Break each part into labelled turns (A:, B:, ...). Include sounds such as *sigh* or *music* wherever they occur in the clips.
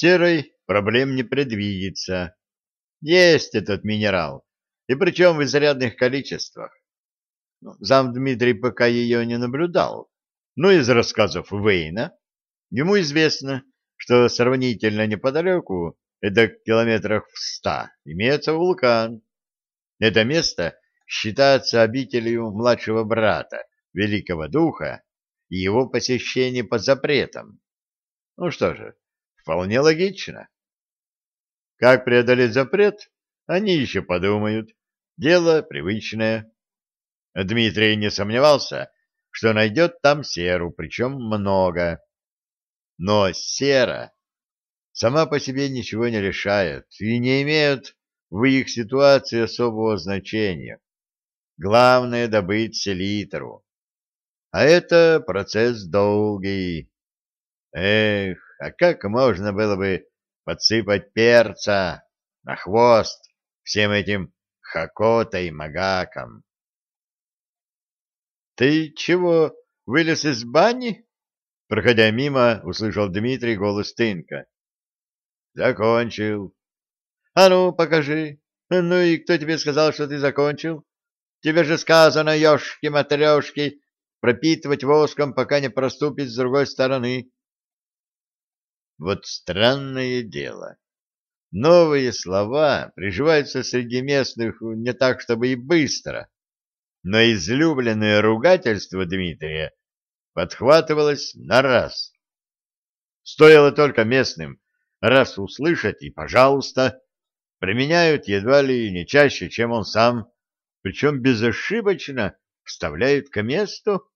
A: серой проблем не предвидится. Есть этот минерал, и причем в изрядных количествах. Ну, зам Дмитрий пока ее не наблюдал, но из рассказов Вейна ему известно, что сравнительно неподалеку, это километрах в ста, имеется вулкан. Это место считается обителью младшего брата, великого духа, и его посещение под запретом. Ну что же, вполне логично. Как преодолеть запрет, они еще подумают. Дело привычное. Дмитрий не сомневался, что найдет там серу, причем много. Но сера сама по себе ничего не решает и не имеет в их ситуации особого значения. Главное — добыть селитру. А это процесс долгий. Эх, а как можно было бы подсыпать перца на хвост всем этим хакота и магакам? «Ты чего, вылез из бани?» Проходя мимо, услышал Дмитрий голос Тынка. «Закончил». «А ну, покажи. Ну и кто тебе сказал, что ты закончил? Тебе же сказано, ешки-матрешки, пропитывать воском, пока не проступит с другой стороны». Вот странное дело. Новые слова приживаются среди местных не так, чтобы и быстро но излюбленное ругательство Дмитрия подхватывалось на раз. Стоило только местным раз услышать, и, пожалуйста, применяют едва ли не чаще, чем он сам, причем безошибочно вставляют к месту.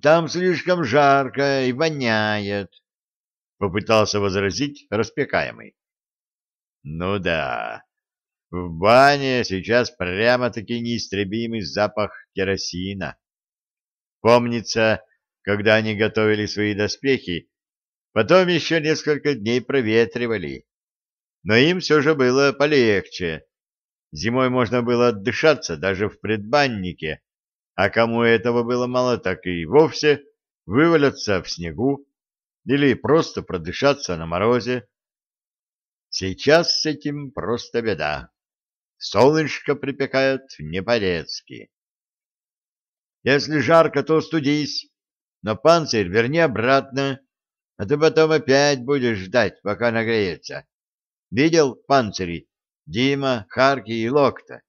A: «Там слишком жарко и воняет», — попытался возразить распекаемый. «Ну да, в бане сейчас прямо-таки неистребимый запах керосина. Помнится, когда они готовили свои доспехи, потом еще несколько дней проветривали. Но им все же было полегче. Зимой можно было отдышаться даже в предбаннике, а кому этого было мало, так и вовсе вываляться в снегу или просто продышаться на морозе. Сейчас с этим просто беда. Солнышко припекает не по-детски. Если жарко, то студись, но панцирь верни обратно, а то потом опять будешь ждать, пока нагреется. Видел панцири Дима, Харки и Локта?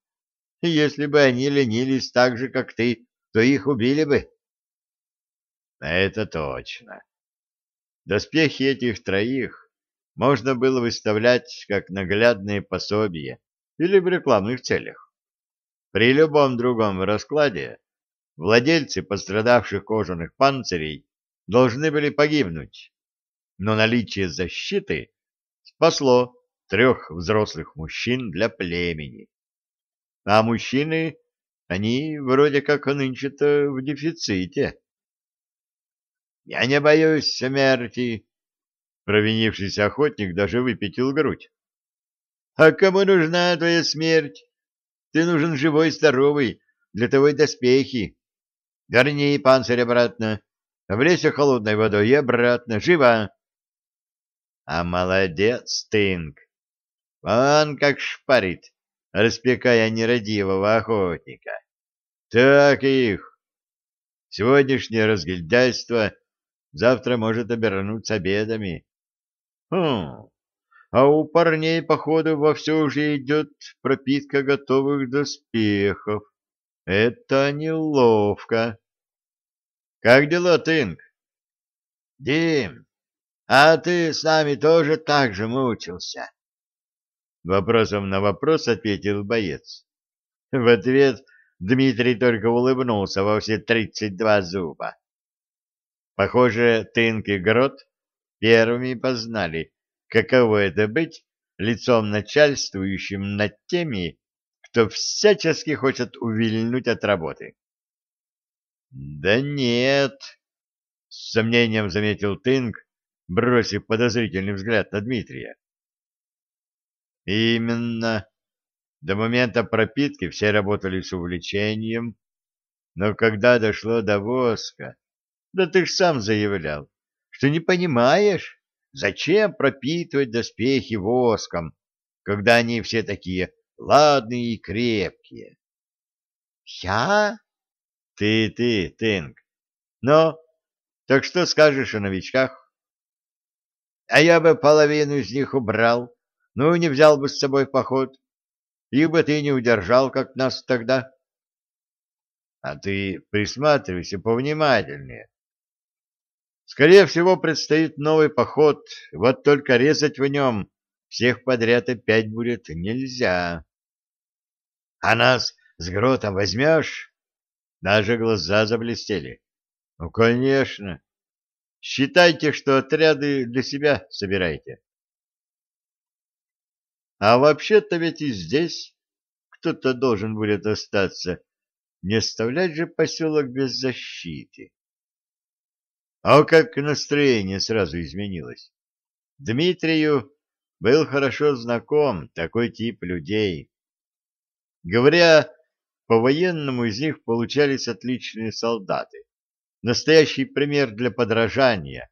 A: Если бы они ленились так же, как ты, то их убили бы. Это точно. Доспехи этих троих можно было выставлять как наглядные пособия или в рекламных целях. При любом другом раскладе владельцы пострадавших кожаных панцирей должны были погибнуть, но наличие защиты спасло трех взрослых мужчин для племени. А мужчины, они вроде как нынче-то в дефиците. «Я не боюсь смерти», — провинившийся охотник даже выпятил грудь. А кому нужна твоя смерть? Ты нужен живой, здоровый, для того и доспехи. Верни панцирь обратно, облейся холодной водой и обратно, живо. А молодец, Тынк. Он как шпарит, распекая нерадивого охотника. Так их. Сегодняшнее разгильдяйство завтра может обернуться обедами. Хм, а у парней, походу, вовсю уже идет пропитка готовых доспехов. Это неловко. Как дела, Тынк? Дим, а ты с нами тоже так же мучился? Вопросом на вопрос ответил боец. В ответ Дмитрий только улыбнулся во все тридцать два зуба. Похоже, Тынк и Грот первыми познали, каково это быть лицом начальствующим над теми, кто всячески хочет увильнуть от работы. Да нет, с сомнением заметил Тынк, бросив подозрительный взгляд на Дмитрия. Именно. До момента пропитки все работали с увлечением, но когда дошло до воска, да ты ж сам заявлял, что не понимаешь, зачем пропитывать доспехи воском, когда они все такие ладные и крепкие? Я? Ты, ты, Тынк. Но, так что скажешь о новичках? А я бы половину из них убрал, ну, не взял бы с собой поход. Их бы ты не удержал, как нас тогда. А ты присматривайся повнимательнее. Скорее всего, предстоит новый поход, вот только резать в нем всех подряд опять будет нельзя. А нас с гротом возьмешь? Даже глаза заблестели. Ну, конечно. Считайте, что отряды для себя собираете. А вообще-то ведь и здесь кто-то должен будет остаться, не оставлять же поселок без защиты. А как настроение сразу изменилось. Дмитрию был хорошо знаком такой тип людей. Говоря по-военному, из них получались отличные солдаты. Настоящий пример для подражания.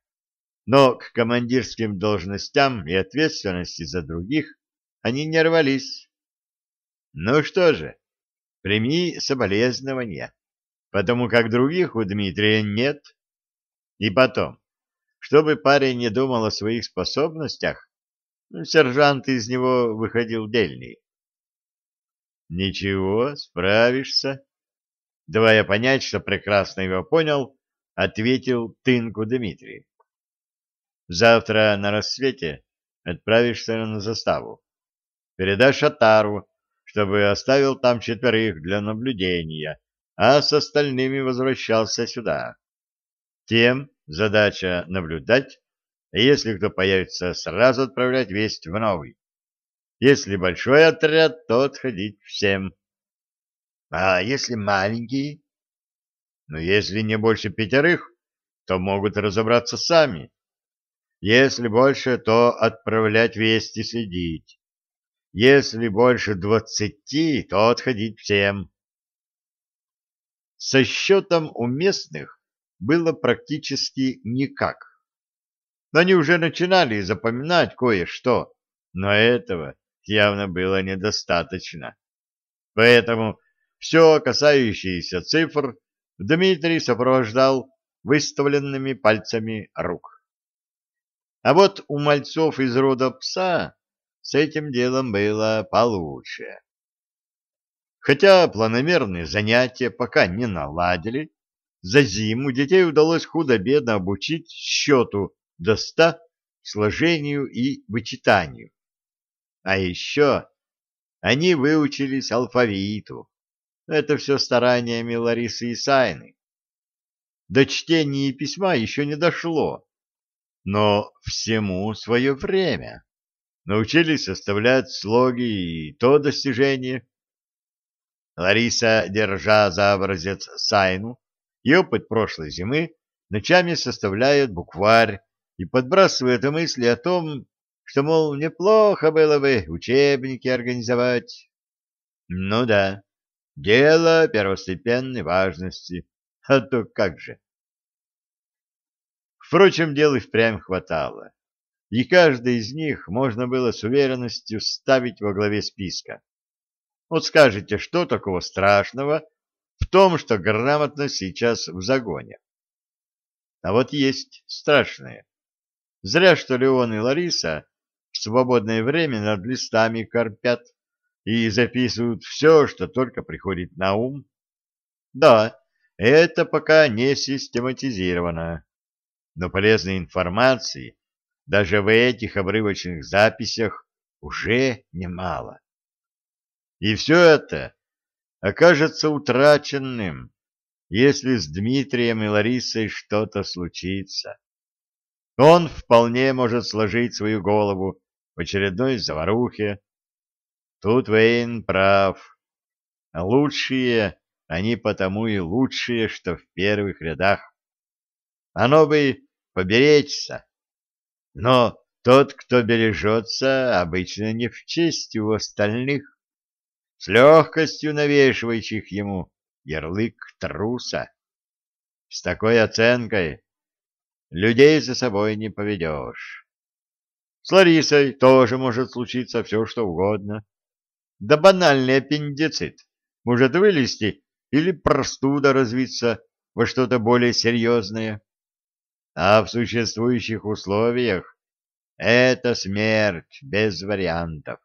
A: Но к командирским должностям и ответственности за других они не рвались. Ну что же, прими соболезнования, потому как других у Дмитрия нет. И потом, чтобы парень не думал о своих способностях, ну, сержант из него выходил дельный. Ничего, справишься. Давая понять, что прекрасно его понял, ответил Тынку Дмитрий. Завтра на рассвете отправишься на заставу. Передашь Атару, чтобы оставил там четверых для наблюдения, а с остальными возвращался сюда. Тем задача наблюдать, и если кто появится, сразу отправлять весть в новый. Если большой отряд, то отходить всем. А если маленький? Ну, если не больше пятерых, то могут разобраться сами. Если больше, то отправлять вести следить. Если больше двадцати, то отходить всем. Со счетом у местных было практически никак. Они уже начинали запоминать кое-что, но этого явно было недостаточно. Поэтому все касающееся цифр Дмитрий сопровождал выставленными пальцами рук. А вот у мальцов из рода пса с этим делом было получше. Хотя планомерные занятия пока не наладили, за зиму детей удалось худо-бедно обучить счету до ста, сложению и вычитанию. А еще они выучились алфавиту. Это все стараниями Ларисы и Сайны. До чтения и письма еще не дошло, но всему свое время научились составлять слоги, и то достижение. Лариса, держа за образец Сайну и опыт прошлой зимы, ночами составляет букварь и подбрасывает мысли о том, что, мол, неплохо было бы учебники организовать. Ну да, дело первостепенной важности, *laughs* а то как же. Впрочем, дел и впрямь хватало и каждый из них можно было с уверенностью ставить во главе списка. Вот скажите, что такого страшного в том, что грамотно сейчас в загоне? А вот есть страшное. Зря, что Леон и Лариса в свободное время над листами корпят и записывают все, что только приходит на ум. Да, это пока не систематизировано, но полезной информации даже в этих обрывочных записях уже немало. И все это окажется утраченным, если с Дмитрием и Ларисой что-то случится. Он вполне может сложить свою голову в очередной заварухе. Тут Вейн прав. Лучшие они потому и лучшие, что в первых рядах. Оно бы поберечься но тот, кто бережется, обычно не в честь у остальных, с легкостью навешивающих ему ярлык труса. С такой оценкой людей за собой не поведешь. С Ларисой тоже может случиться все, что угодно. Да банальный аппендицит может вылезти или простуда развиться во что-то более серьезное. А в существующих условиях это смерть без вариантов.